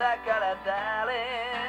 I got a darling.